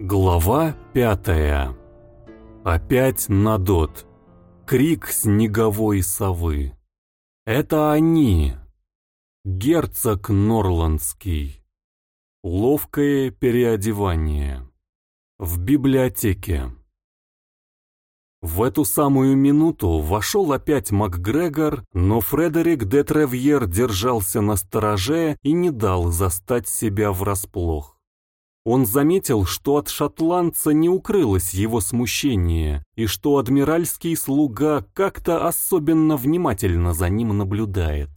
Глава пятая. Опять Надот. Крик снеговой совы. Это они. Герцог Норландский. Ловкое переодевание. В библиотеке. В эту самую минуту вошел опять МакГрегор, но Фредерик де Тревьер держался на стороже и не дал застать себя врасплох. Он заметил, что от шотландца не укрылось его смущение, и что адмиральский слуга как-то особенно внимательно за ним наблюдает.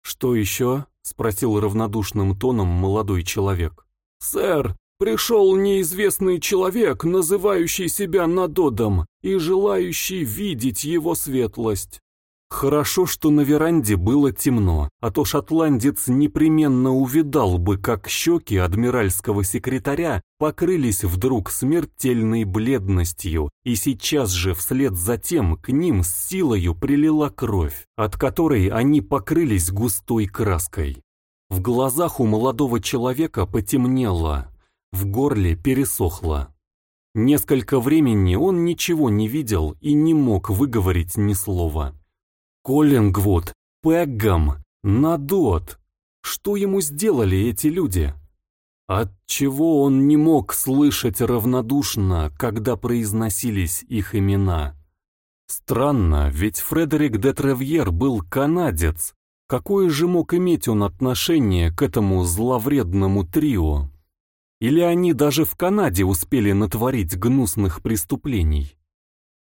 «Что еще?» — спросил равнодушным тоном молодой человек. «Сэр, пришел неизвестный человек, называющий себя Надодом и желающий видеть его светлость. Хорошо, что на веранде было темно, а то шотландец непременно увидал бы, как щеки адмиральского секретаря покрылись вдруг смертельной бледностью, и сейчас же вслед за тем к ним с силою прилила кровь, от которой они покрылись густой краской. В глазах у молодого человека потемнело, в горле пересохло. Несколько времени он ничего не видел и не мог выговорить ни слова. Коллингвуд, Пеггам, Надот. Что ему сделали эти люди? Отчего он не мог слышать равнодушно, когда произносились их имена? Странно, ведь Фредерик де Тревьер был канадец. Какое же мог иметь он отношение к этому зловредному трио? Или они даже в Канаде успели натворить гнусных преступлений?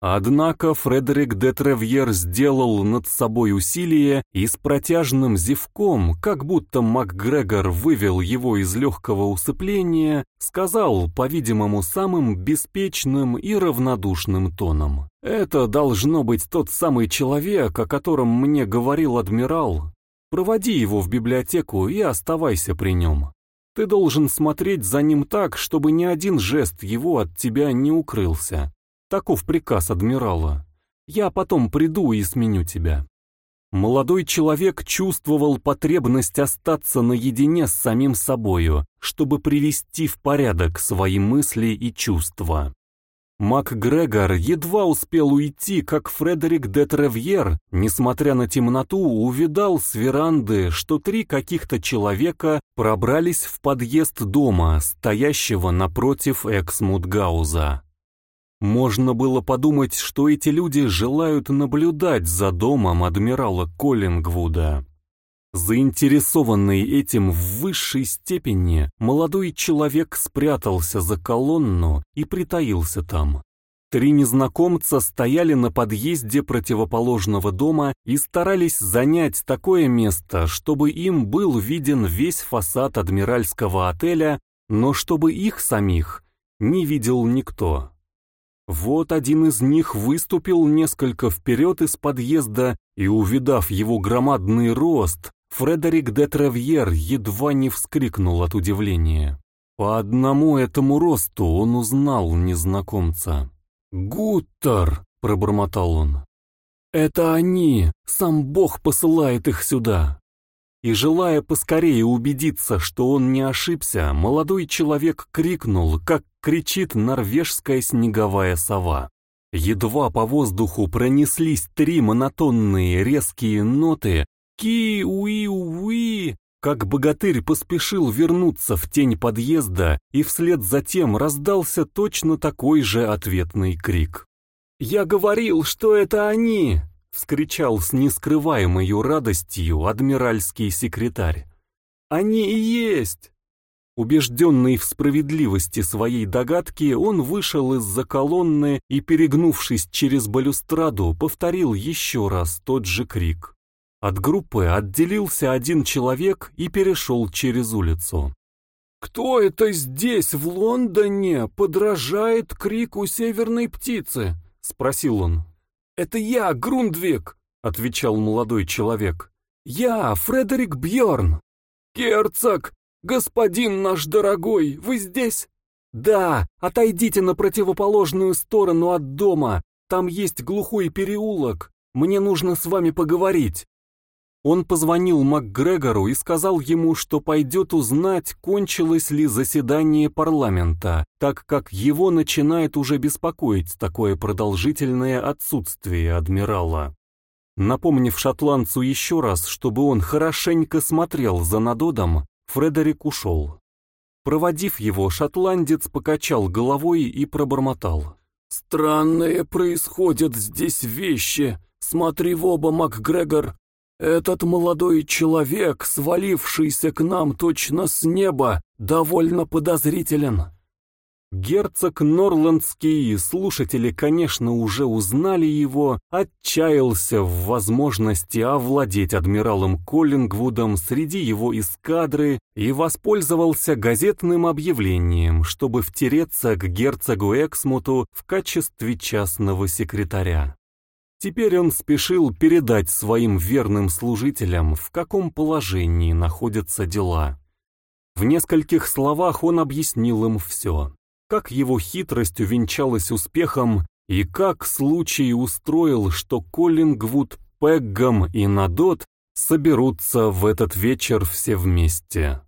Однако Фредерик де Тревьер сделал над собой усилие и с протяжным зевком, как будто МакГрегор вывел его из легкого усыпления, сказал, по-видимому, самым беспечным и равнодушным тоном. «Это должно быть тот самый человек, о котором мне говорил адмирал. Проводи его в библиотеку и оставайся при нем. Ты должен смотреть за ним так, чтобы ни один жест его от тебя не укрылся. Таков приказ адмирала. Я потом приду и сменю тебя. Молодой человек чувствовал потребность остаться наедине с самим собою, чтобы привести в порядок свои мысли и чувства. МакГрегор едва успел уйти, как Фредерик де Тревьер, несмотря на темноту, увидал с веранды, что три каких-то человека пробрались в подъезд дома, стоящего напротив Эксмутгауза. Можно было подумать, что эти люди желают наблюдать за домом адмирала Коллингвуда. Заинтересованный этим в высшей степени, молодой человек спрятался за колонну и притаился там. Три незнакомца стояли на подъезде противоположного дома и старались занять такое место, чтобы им был виден весь фасад адмиральского отеля, но чтобы их самих не видел никто. Вот один из них выступил несколько вперед из подъезда, и, увидав его громадный рост, Фредерик де Тревьер едва не вскрикнул от удивления. По одному этому росту он узнал незнакомца. «Гуттер!» — пробормотал он. «Это они! Сам Бог посылает их сюда!» И желая поскорее убедиться, что он не ошибся, молодой человек крикнул, как кричит норвежская снеговая сова. Едва по воздуху пронеслись три монотонные резкие ноты «Ки-уи-уи», как богатырь поспешил вернуться в тень подъезда, и вслед за тем раздался точно такой же ответный крик. «Я говорил, что это они!» Вскричал с нескрываемой радостью адмиральский секретарь. «Они и есть!» Убежденный в справедливости своей догадки, он вышел из-за колонны и, перегнувшись через балюстраду, повторил еще раз тот же крик. От группы отделился один человек и перешел через улицу. «Кто это здесь, в Лондоне, подражает крику северной птицы?» — спросил он. «Это я, Грундвик», — отвечал молодой человек. «Я, Фредерик Бьорн. «Герцог! Господин наш дорогой, вы здесь?» «Да, отойдите на противоположную сторону от дома. Там есть глухой переулок. Мне нужно с вами поговорить». Он позвонил МакГрегору и сказал ему, что пойдет узнать, кончилось ли заседание парламента, так как его начинает уже беспокоить такое продолжительное отсутствие адмирала. Напомнив шотландцу еще раз, чтобы он хорошенько смотрел за надодом, Фредерик ушел. Проводив его, шотландец покачал головой и пробормотал. «Странные происходят здесь вещи. Смотри в оба, МакГрегор. Этот молодой человек, свалившийся к нам точно с неба, довольно подозрителен. Герцог Норландский, слушатели, конечно, уже узнали его, отчаялся в возможности овладеть адмиралом Коллингвудом среди его эскадры и воспользовался газетным объявлением, чтобы втереться к герцогу Эксмуту в качестве частного секретаря. Теперь он спешил передать своим верным служителям, в каком положении находятся дела. В нескольких словах он объяснил им все, как его хитрость увенчалась успехом и как случай устроил, что Коллингвуд, Пеггам и Надот соберутся в этот вечер все вместе.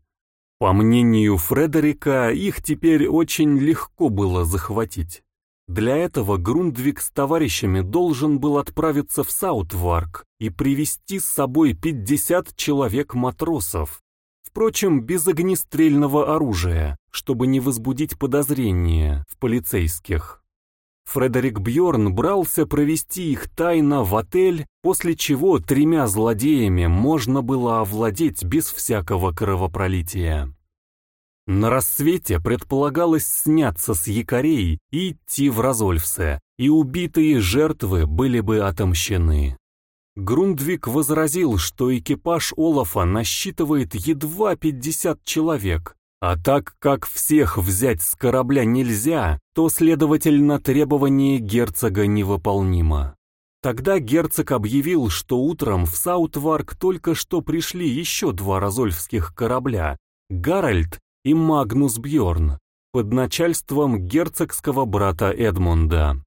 По мнению Фредерика, их теперь очень легко было захватить. Для этого Грундвик с товарищами должен был отправиться в Саутварк и привести с собой 50 человек-матросов, впрочем, без огнестрельного оружия, чтобы не возбудить подозрения в полицейских. Фредерик Бьорн брался провести их тайно в отель, после чего тремя злодеями можно было овладеть без всякого кровопролития. На рассвете предполагалось сняться с якорей и идти в Розольфсе, и убитые жертвы были бы отомщены. Грундвик возразил, что экипаж Олафа насчитывает едва 50 человек, а так как всех взять с корабля нельзя, то, следовательно, требование герцога невыполнимо. Тогда герцог объявил, что утром в Саутварк только что пришли еще два розольфских корабля, Гарольд и Магнус Бьорн под начальством герцогского брата Эдмунда.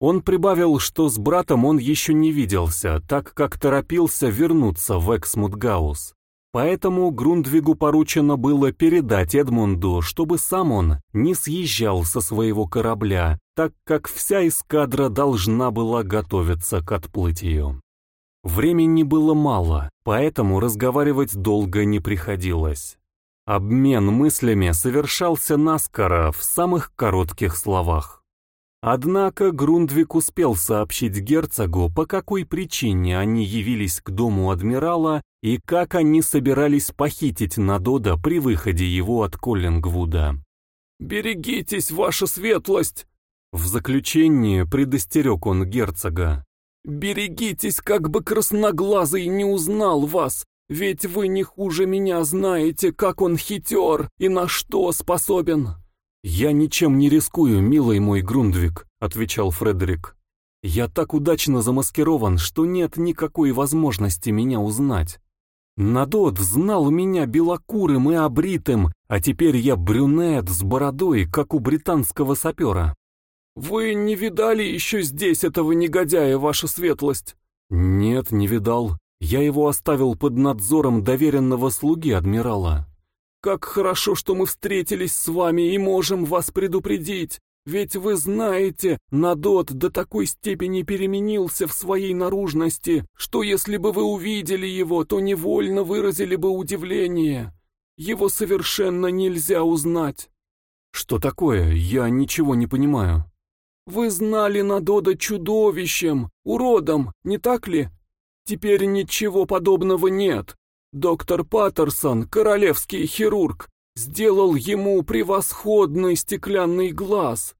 Он прибавил, что с братом он еще не виделся, так как торопился вернуться в Эксмутгаус. Поэтому Грундвигу поручено было передать Эдмунду, чтобы сам он не съезжал со своего корабля, так как вся эскадра должна была готовиться к отплытию. Времени было мало, поэтому разговаривать долго не приходилось. Обмен мыслями совершался наскоро в самых коротких словах. Однако Грундвик успел сообщить герцогу, по какой причине они явились к дому адмирала и как они собирались похитить Надода при выходе его от Коллингвуда. «Берегитесь, ваша светлость!» В заключение предостерег он герцога. «Берегитесь, как бы красноглазый не узнал вас, ведь вы не хуже меня знаете, как он хитер и на что способен». «Я ничем не рискую, милый мой Грундвик», — отвечал Фредерик. «Я так удачно замаскирован, что нет никакой возможности меня узнать. Надот знал меня белокурым и обритым, а теперь я брюнет с бородой, как у британского сапера». «Вы не видали еще здесь этого негодяя, ваша светлость?» «Нет, не видал. Я его оставил под надзором доверенного слуги адмирала. «Как хорошо, что мы встретились с вами и можем вас предупредить, ведь вы знаете, Надот до такой степени переменился в своей наружности, что если бы вы увидели его, то невольно выразили бы удивление. Его совершенно нельзя узнать». «Что такое? Я ничего не понимаю». «Вы знали Надода чудовищем, уродом, не так ли?» Теперь ничего подобного нет. Доктор Паттерсон, королевский хирург, сделал ему превосходный стеклянный глаз.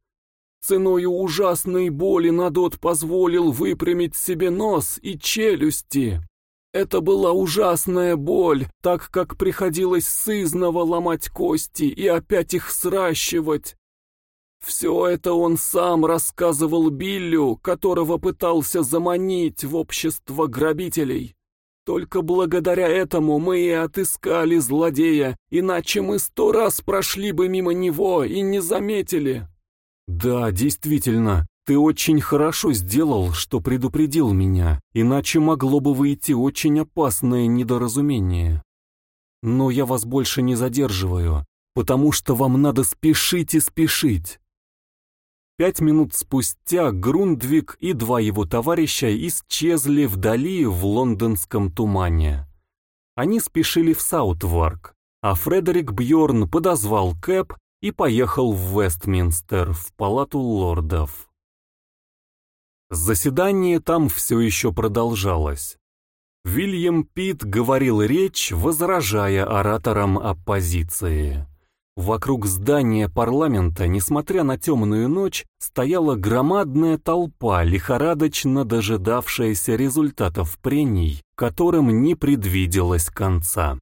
Ценою ужасной боли Надот позволил выпрямить себе нос и челюсти. Это была ужасная боль, так как приходилось сызново ломать кости и опять их сращивать. Все это он сам рассказывал Биллю, которого пытался заманить в общество грабителей. Только благодаря этому мы и отыскали злодея, иначе мы сто раз прошли бы мимо него и не заметили. Да, действительно, Ты очень хорошо сделал, что предупредил меня, иначе могло бы выйти очень опасное недоразумение. Но я вас больше не задерживаю, потому что вам надо спешить и спешить. Пять минут спустя Грундвик и два его товарища исчезли вдали в лондонском тумане. Они спешили в Саутварк, а Фредерик Бьорн подозвал Кэп и поехал в Вестминстер, в палату лордов. Заседание там все еще продолжалось. Вильям Питт говорил речь, возражая ораторам оппозиции. Вокруг здания парламента, несмотря на темную ночь, стояла громадная толпа, лихорадочно дожидавшаяся результатов прений, которым не предвиделось конца.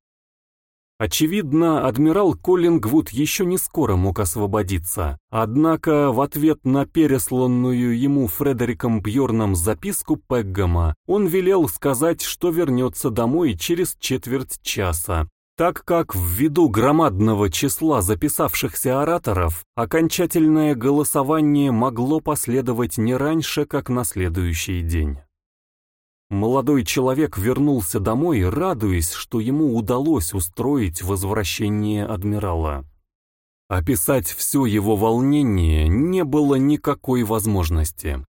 Очевидно, адмирал Коллингвуд еще не скоро мог освободиться, однако в ответ на пересланную ему Фредериком Бьорном записку Пеггама он велел сказать, что вернется домой через четверть часа, так как ввиду громадного числа записавшихся ораторов окончательное голосование могло последовать не раньше, как на следующий день. Молодой человек вернулся домой, радуясь, что ему удалось устроить возвращение адмирала. Описать все его волнение не было никакой возможности.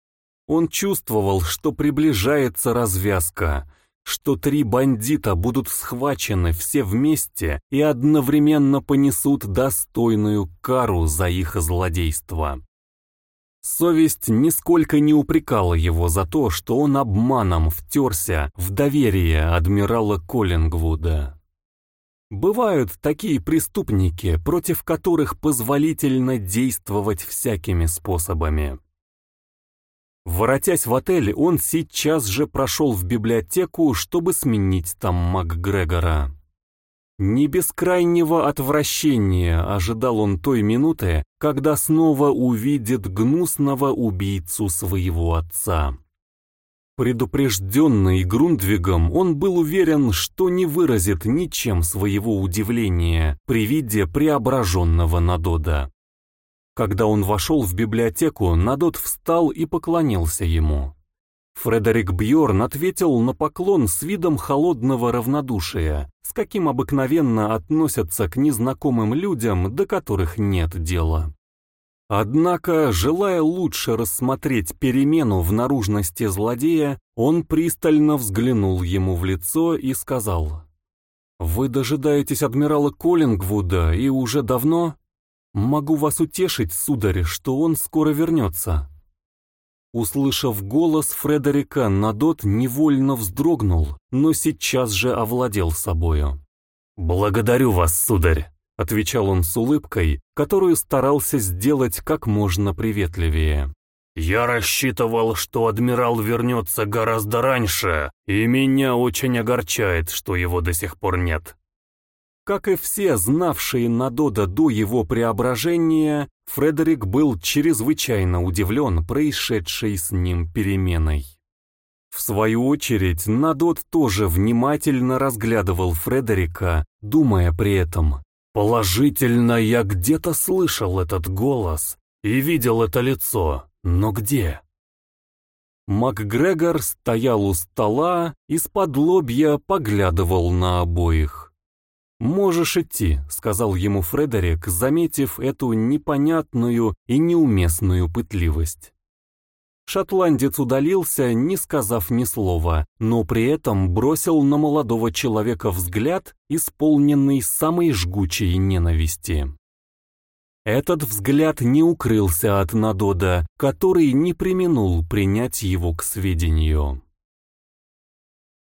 Он чувствовал, что приближается развязка, что три бандита будут схвачены все вместе и одновременно понесут достойную кару за их злодейство. Совесть нисколько не упрекала его за то, что он обманом втерся в доверие адмирала Коллингвуда. Бывают такие преступники, против которых позволительно действовать всякими способами. Воротясь в отель, он сейчас же прошел в библиотеку, чтобы сменить там МакГрегора. Не без крайнего отвращения ожидал он той минуты, когда снова увидит гнусного убийцу своего отца. Предупрежденный Грундвигом, он был уверен, что не выразит ничем своего удивления при виде преображенного Надода. Когда он вошел в библиотеку, Надот встал и поклонился ему. Фредерик Бьорн ответил на поклон с видом холодного равнодушия, с каким обыкновенно относятся к незнакомым людям, до которых нет дела. Однако, желая лучше рассмотреть перемену в наружности злодея, он пристально взглянул ему в лицо и сказал, «Вы дожидаетесь адмирала Коллингвуда и уже давно? Могу вас утешить, сударь, что он скоро вернется». Услышав голос Фредерика, Надот невольно вздрогнул, но сейчас же овладел собою. «Благодарю вас, сударь», — отвечал он с улыбкой, которую старался сделать как можно приветливее. «Я рассчитывал, что адмирал вернется гораздо раньше, и меня очень огорчает, что его до сих пор нет. Как и все знавшие Надода до его преображения, Фредерик был чрезвычайно удивлен происшедшей с ним переменой. В свою очередь, Надот тоже внимательно разглядывал Фредерика, думая при этом, «Положительно, я где-то слышал этот голос и видел это лицо, но где?» МакГрегор стоял у стола и с-под лобья поглядывал на обоих. «Можешь идти», — сказал ему Фредерик, заметив эту непонятную и неуместную пытливость. Шотландец удалился, не сказав ни слова, но при этом бросил на молодого человека взгляд, исполненный самой жгучей ненависти. Этот взгляд не укрылся от Надода, который не применул принять его к сведению.